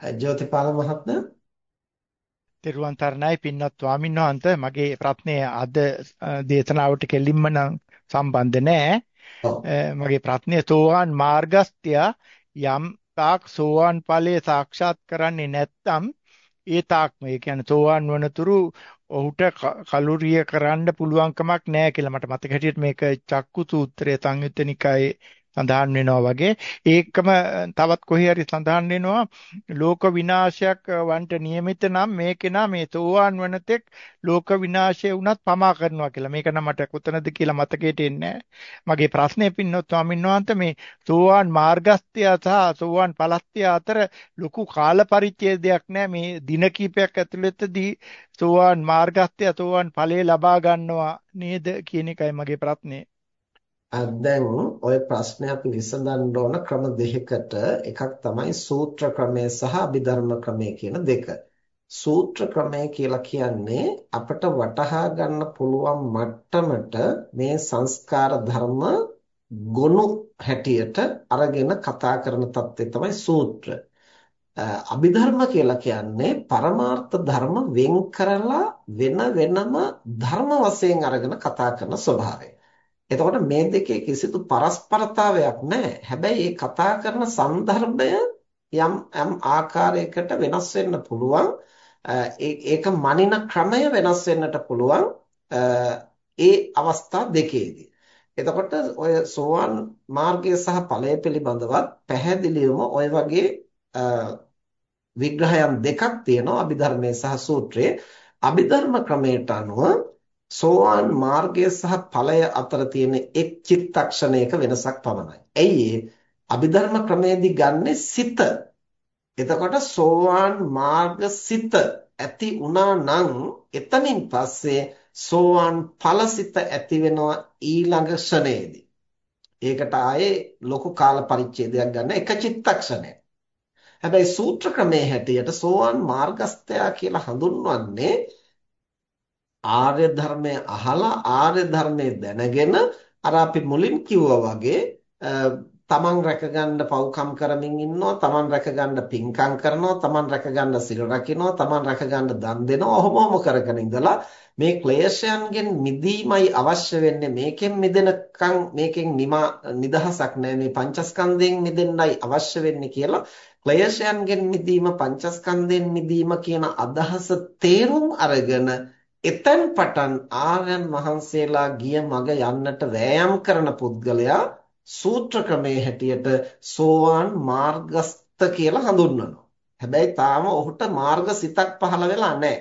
ජෝතිපාල මහත්මයා. තෙරුවන් තරණයි පින්වත් ස්වාමීන් වහන්සේ. මගේ ප්‍රශ්නය අද දේශනාවට කෙලින්ම නම් සම්බන්ධ නැහැ. මගේ ප්‍රශ්නය සෝවාන් මාර්ගස්ත්‍ය යම් තාක් සෝවාන් ඵලයේ සාක්ෂාත් කරන්නේ නැත්නම් ඒ තාක්ම ඒ කියන්නේ සෝවාන් වනතුරු ඔහුට කලුරිය කරන්න පුළුවන්කමක් නැහැ කියලා මට මතක හැටියට මේක චක්කු සූත්‍රයේ සංයුත්ත නිකායේ සඳහන් වෙනවා වගේ ඒකම තවත් කොහේ හරි සඳහන් වෙනවා ලෝක විනාශයක් වන්ට નિયમિત නම් මේකේනා මේ සෝවාන් වනතෙක් ලෝක විනාශය වුණත් පමා කරනවා කියලා. මේක නම් මට කොතනද කියලා මතකයට එන්නේ මගේ ප්‍රශ්නේ පින්නොත් ස්වාමීන් වහන්සේ මේ සෝවාන් මාර්ගස්ත්‍ය සහ සෝවාන් ඵලස්ත්‍ය අතර ලොකු කාල පරිච්ඡේදයක් නැහැ මේ දින කිහිපයක් ඇතුළතදී සෝවාන් මාර්ගස්ත්‍ය සෝවාන් ඵලයේ ලබා ගන්නවා නේද කියන එකයි මගේ ප්‍රශ්නේ. දැන් ওই ප්‍රශ්නේ අපි විසඳන්න ඕන ක්‍රම දෙකකට එකක් තමයි සූත්‍ර ක්‍රමය සහ අභිධර්ම ක්‍රමය කියන දෙක. සූත්‍ර ක්‍රමය කියලා කියන්නේ අපට වටහා ගන්න පුළුවන් මට්ටමට මේ සංස්කාර ධර්ම ගොනු හැටියට අරගෙන කතා කරන தත්ත්වය තමයි සූත්‍ර. අභිධර්ම කියලා කියන්නේ පරමාර්ථ ධර්ම වෙන් කරලා වෙන වෙනම ධර්ම වශයෙන් අරගෙන කතා කරන ස්වභාවය. එතකොට මේ දෙකේ කිසිදු පරස්පරතාවයක් නැහැ. හැබැයි මේ කතා කරන સંદર્ભය යම් යම් ආකාරයකට වෙනස් වෙන්න පුළුවන්. ඒක මනින ක්‍රමය වෙනස් වෙන්නට පුළුවන්. ඒ අවස්ථා දෙකේදී. එතකොට ඔය සෝවාන් මාර්ගය සහ ඵලය පිළිබඳවත් පැහැදිලිවම ඔය වගේ විග්‍රහයන් දෙකක් තියෙනවා අභිධර්මයේ සහ සූත්‍රයේ. අභිධර්ම ක්‍රමයට අනුව සෝවාන් මාර්ගය සහ ඵලය අතර තියෙන එක් චිත්තක්ෂණයක වෙනසක් පමණයි. ඇයි අභිධර්ම ක්‍රමයේදී ගන්නෙ සිත. එතකොට සෝවාන් මාර්ග සිත ඇති වුණා නම් එතනින් පස්සේ සෝවාන් ඵලසිත ඇති වෙනවා ඊළඟ ක්ෂණයේදී. ඒකට ආයේ ලොකු කාල පරිච්ඡේදයක් ගන්න එක චිත්තක්ෂණයක්. හැබැයි සූත්‍ර ක්‍රමයේ හැටියට සෝවාන් මාර්ගස්ත්‍යා කියලා හඳුන්වන්නේ ආර්ය ධර්මය අහලා ආර්ය ධර්මය දැනගෙන අර අපි මුලින් කිව්වා වගේ තමන් රැකගන්න පව්කම් කරමින් ඉන්නවා තමන් රැකගන්න පින්කම් කරනවා තමන් රැකගන්න සිල් රකින්නවා තමන් රැකගන්න දන් දෙනවා ඔහොමම කරගෙන ඉඳලා මේ ක්ලේශයන්ගෙන් මිදීමයි අවශ්‍ය වෙන්නේ. මේකෙන් මිදෙනකන් මේකෙන් නිදහසක් නැහැ මේ පංචස්කන්ධයෙන් මිදෙන්නයි අවශ්‍ය වෙන්නේ කියලා ක්ලේශයන්ගෙන් මිදීම පංචස්කන්ධයෙන් මිදීම කියන අදහස තේරුම් අරගෙන එතෙන් පටන් ආර්යයන් වහන්සේලා ගිය මඟ යන්නට වෑයම් කරන පුද්ගලයා සූත්‍ර ක්‍රමයේ හැටියට සෝවාන් මාර්ගස්ත කියලා හඳුන්වනවා. හැබැයි තාම ඔහුට මාර්ගසිතක් පහළ වෙලා නැහැ.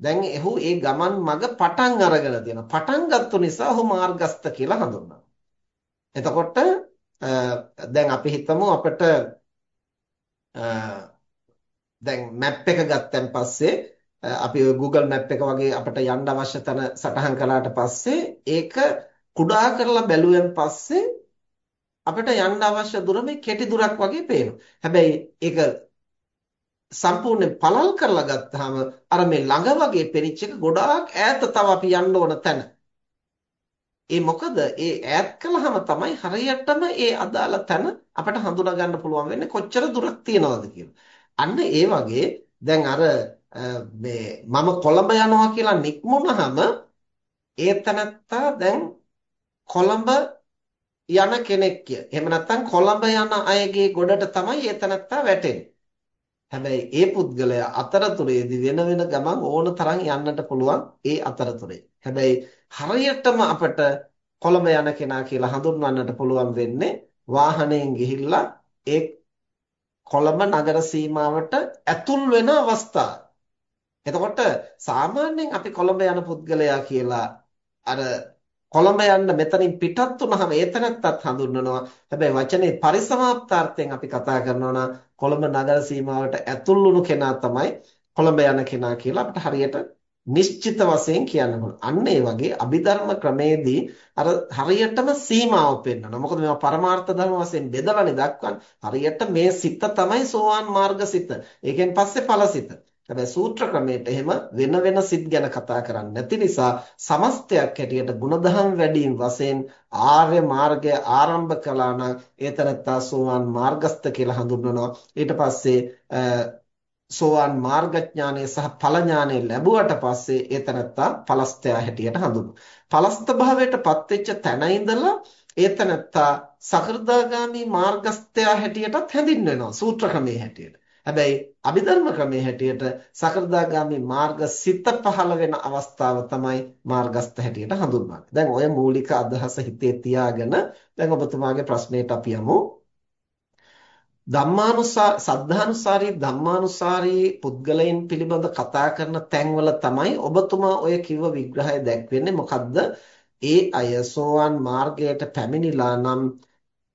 දැන් එහු ඒ ගමන් මඟ පටන් අරගෙන තියෙනවා. පටන් ගත්තු නිසා ඔහු මාර්ගස්ත කියලා හඳුන්වනවා. එතකොට දැන් අපි හිතමු අපිට දැන් මැප් එක ගත්තන් පස්සේ අපි Google Map එක වගේ අපිට යන්න අවශ්‍ය තැන සටහන් කළාට පස්සේ ඒක කුඩා කරලා බැලුවෙන් පස්සේ අපිට යන්න අවශ්‍ය දුර මේ කෙටි දුරක් වගේ පේනවා. හැබැයි ඒක සම්පූර්ණයෙන් පළල් කරලා ගත්තාම අර මේ ළඟ වගේ පෙනිච්ච එක ගොඩාක් ඈත තව අපි යන්න ඕන තැන. ඒ මොකද ඒ ඈත් කළාම තමයි හරියටම ඒ අදාළ තැන අපිට හඳුනා ගන්න පුළුවන් වෙන්නේ කොච්චර දුරක් තියනවද කියලා. අන්න ඒ වගේ දැන් අර මේ මම කොළඹ යනවා කියලා නික්මුනහම ඒ තනත්තා දැන් කොළඹ යන කෙනෙක් කිය. එහෙම නැත්නම් කොළඹ යන අයගේ ගොඩට තමයි ඒ තනත්තා වැටෙන්නේ. හැබැයි ඒ පුද්ගලයා අතරතුරේදී වෙන වෙන ගමන් ඕන තරම් යන්නට පුළුවන් ඒ අතරතුරේ. හැබැයි හරියටම අපට කොළඹ යන කෙනා කියලා හඳුන්වන්නට පුළුවන් වෙන්නේ වාහනයෙන් ගිහිල්ලා ඒ කොළඹ නගර සීමාවට ඇතුල් වෙන අවස්ථාව. එතකොට සාමාන්‍යයෙන් අපි කොළඹ යන පුද්ගලයා කියලා අර කොළඹ යන්න මෙතනින් පිටත් වුනහම ඒතනත්තත් හඳුන්වනවා. හැබැයි වචනේ පරිසමාප්තාර්ථයෙන් අපි කතා කරනවා නම් කොළඹ නගර සීමාවට ඇතුල් වුණු කෙනා තමයි කොළඹ යන කෙනා කියලා අපිට හරියට නිශ්චිත වශයෙන් කියන්න පුළුවන්. අන්න ඒ වගේ අභිධර්ම ක්‍රමේදී අර හරියටම සීමාව පෙන්වනවා. මොකද මේවා පරමාර්ථ ධර්ම වශයෙන් බෙදලානේ දක්වන්නේ. හරියට මේ සිත තමයි සෝවාන් මාර්ග සිත. ඒකෙන් පස්සේ ඵල සිත. හැබැයි සූත්‍ර ක්‍රමයට එහෙම වෙන වෙන සිත් ගැන කතා කරන්නේ නැති නිසා සමස්තයක් හැටියට ಗುಣධම් වැඩිම වශයෙන් ආර්ය මාර්ගය ආරම්භ කළා නම් ඒතරත්තා සෝවාන් මාර්ගස්ත කියලා හඳුන්වනවා ඊට පස්සේ සෝවාන් මාර්ගඥානය සහ ඵල ඥානය ලැබුවට පස්සේ ඒ තනත්තා පලස්තයා හැටියට හඳුන්වනවා. පලස්ත භාවයටපත් වෙච්ච තැන ඉඳලා ඒ තනත්තා සකෘදාගාමි මාර්ගස්තයා හැටියටත් හැඳින්වෙනවා සූත්‍ර ක්‍රමයේ හැටියට. හැබැයි අභිධර්ම ක්‍රමයේ හැටියට සකෘදාගාමි මාර්ග සිත පහළ වෙන අවස්ථාව තමයි මාර්ගස්ත හැටියට හඳුන්වන්නේ. දැන් ඔය මූලික අදහස හිතේ තියාගෙන දැන් ඔබතුමාගේ ප්‍රශ්නෙට අපි යමු. ධම්මානුසාර සද්ධානුසාරී ධම්මානුසාරී පුද්ගලයන් පිළිබඳ කතා කරන තැන්වල තමයි ඔබතුමා ඔය කිව්ව විග්‍රහය දැක්වෙන්නේ මොකද්ද ඒ අය සෝවාන් මාර්ගයට පැමිණිලා නම්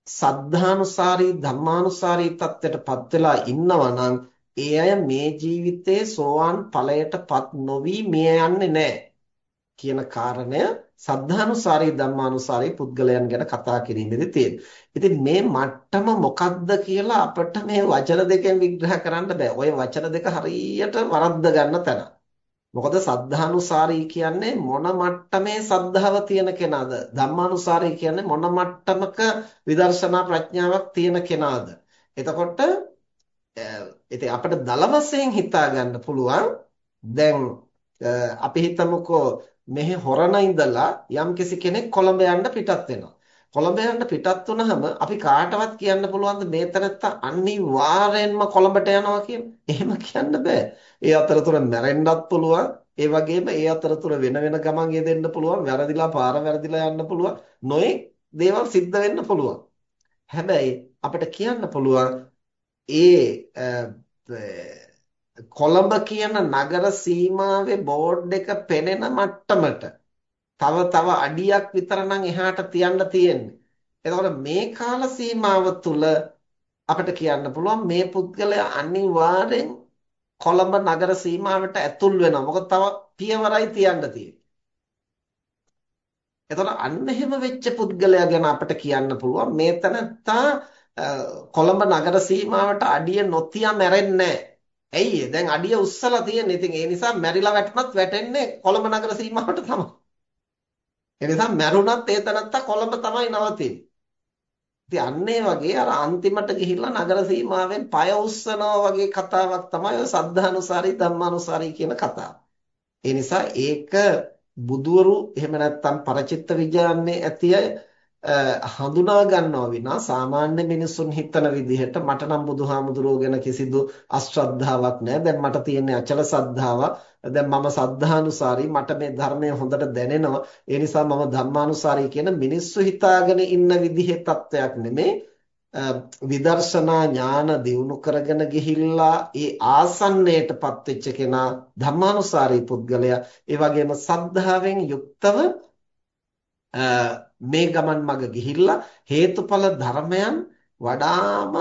සද්ධානුසාරී ධර්මානුසාරී தත්ත්වයටපත් වෙලා ඉන්නවා නම් ඒ අය මේ ජීවිතයේ සෝවාන් ඵලයටපත් නොවි මිය යන්නේ නැහැ කියන කාරණය සද්ධානුසාරී ධර්මානුසාරී පුද්ගලයන් ගැන කතා කිරීමේදී තියෙන. ඉතින් මේ මට්ටම මොකක්ද කියලා අපිට මේ වචන දෙකෙන් විග්‍රහ කරන්න බෑ. ওই වචන දෙක හරියට වරද්ද ගන්න තැන. මොකද සද්ධානුසාරී කියන්නේ මොන මට්ටමේ සද්ධාව තියෙන කෙනාද? ධම්මානුසාරී කියන්නේ මොන මට්ටමක විදර්ශනා ප්‍රඥාවක් තියෙන කෙනාද? එතකොට ඉතින් අපිට දල වශයෙන් හිතා ගන්න පුළුවන් දැන් අපි හිතමුකෝ මෙහි හොරණ ඉඳලා යම්කිසි කෙනෙක් කොළඹ යන්න පිටත් වෙනවා. කොළඹ යන්න පිටත් වුනහම අපි කාටවත් කියන්න පුළුවන්ද මේ තැනත්තා අනිවාර්යෙන්ම කොළඹට යනවා කියලා? එහෙම කියන්න බෑ. ඒ අතරතුර මැරෙන්නත් පුළුවන්. ඒ වගේම ඒ අතරතුර වෙන වෙන ගමන් යෙදෙන්න පුළුවන්. වැරදිලා පාර වැරදිලා යන්න පුළුවන්. නොයේ දේවල් සිද්ධ වෙන්න පුළුවන්. හැබැයි අපිට කියන්න පුළුවන් ඒ කොළඹ කියන නගර සීමාවේ බෝඩ් එක පෙනෙන මට්ටමට තව තව අඩියක් විතර නම් එහාට තියන්න තියෙන්නේ. එතකොට මේ කාල සීමාව තුල අපිට කියන්න පුළුවන් මේ පුද්ගලයා අනිවාර්යෙන් කොළඹ නගර සීමාවට ඇතුල් වෙනවා. මොකද තව පියවරයි තියන්න තියෙන්නේ. එතකොට අන්න එහෙම වෙච්ච පුද්ගලයා ගැන අපිට කියන්න පුළුවන් මේ තැනත්තා කොළඹ නගර සීමාවට අඩිය නොතියා මැරෙන්නේ නැහැ. ඇයි දැන් අඩිය උස්සලා තියෙන්නේ. ඉතින් ඒ නිසා මැරිලා වැටුණත් වැටෙන්නේ කොළඹ නගර සීමාවට තමයි. ඒ නිසා මැරුණත් ඒ තනත්තා කොළඹ තමයි නවතින්නේ. ඉතින් අන්න ඒ වගේ අර අන්තිමට ගිහිල්ලා නගර සීමාවෙන් පය උස්සනවා වගේ කතාවක් තමයි ඔය සද්ධානුසාරී ධම්මානුසාරී කියන කතාව. ඒ නිසා ඒක බුදවරු එහෙම නැත්නම් පරචිත්ත විඥානයේ ඇති අය හඳුනා ගන්නවා විනා සාමාන්‍ය මිනිසුන් හිතන විදිහට මට නම් බුදුහාමුදුරුවෝ ගැන කිසිදු අශ්‍රද්ධාවක් නැහැ. දැන් මට තියෙන්නේ අචල සද්ධාවක්. දැන් මම සද්ධානුසාරී මට මේ ධර්මය හොඳට දැනෙනවා. ඒ නිසා මම ධම්මානුසාරී කියන මිනිස්සු හිතාගෙන ඉන්න විදිහේ තත්වයක් නෙමේ. විදර්ශනා ඥාන දියුණු කරගෙන ගිහිල්ලා ඒ ආසන්නයටපත් වෙච්ච කෙනා ධම්මානුසාරී පුද්ගලයා ඒ වගේම සද්ධාවෙන් යුක්තව මේ ගමන් මඟ ගිහිල්ලා හේතුඵල ධර්මයන් වඩාම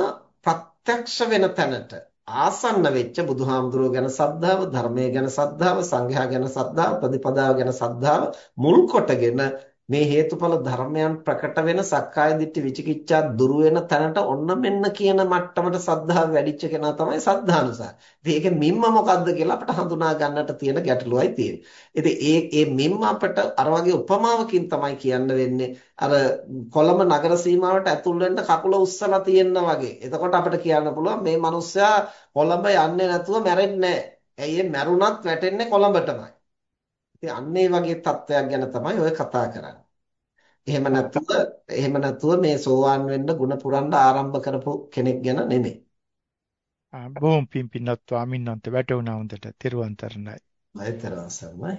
ප්‍රත්‍යක්ෂ වෙන තැනට ආසන්න වෙච්ච බුදුහාමුදුරුව ගැන සද්ධාව ධර්මය ගැන සද්ධාව සංඝයා ගැන සද්ධාව ප්‍රතිපදාව ගැන සද්ධාව මුල් කොටගෙන මේ හේතුඵල ධර්මයන් ප්‍රකට වෙන සක්කාය දිට්ඨි විචිකිච්ඡා දුරු වෙන තැනට ඔන්න මෙන්න කියන මට්ටමට සද්ධාව වැඩිච්ච කෙනා තමයි සද්ධානුසාර. ඉතින් ඒකේ මිම්ම මොකද්ද කියලා අපිට හඳුනා ගන්නට තියෙන ගැටලුවයි තියෙන්නේ. ඉතින් ඒ ඒ මිම්ම අපිට අර වගේ උපමාවකින් තමයි කියන්න වෙන්නේ. අර කොළඹ නගර සීමාවට ඇතුල් වෙන්න කකුල උස්සලා තියෙන්න වගේ. එතකොට අපිට කියන්න පුළුවන් මේ මිනිස්සයා කොළඹ යන්නේ නැතුව මැරෙන්නේ නැහැ. ඇයි මැරුණත් වැටෙන්නේ කොළඹටමයි. ඉතින් අන්න ඒ වගේ තත්ත්වයක් ගැන තමයි ඔය කතා කරන්නේ. එහෙම නැත්නම් එහෙම නැතුව මේ සෝවාන් වෙන්න ಗುಣ පුරන්න ආරම්භ කරපු කෙනෙක් ගැන නෙමෙයි. බොහොම පින් පින්නත් ස්වාමීන් වහන්සේ වැටුණා හොඳට. තිරුවන් තරණයි. මෛත්‍රී සර්ණයි.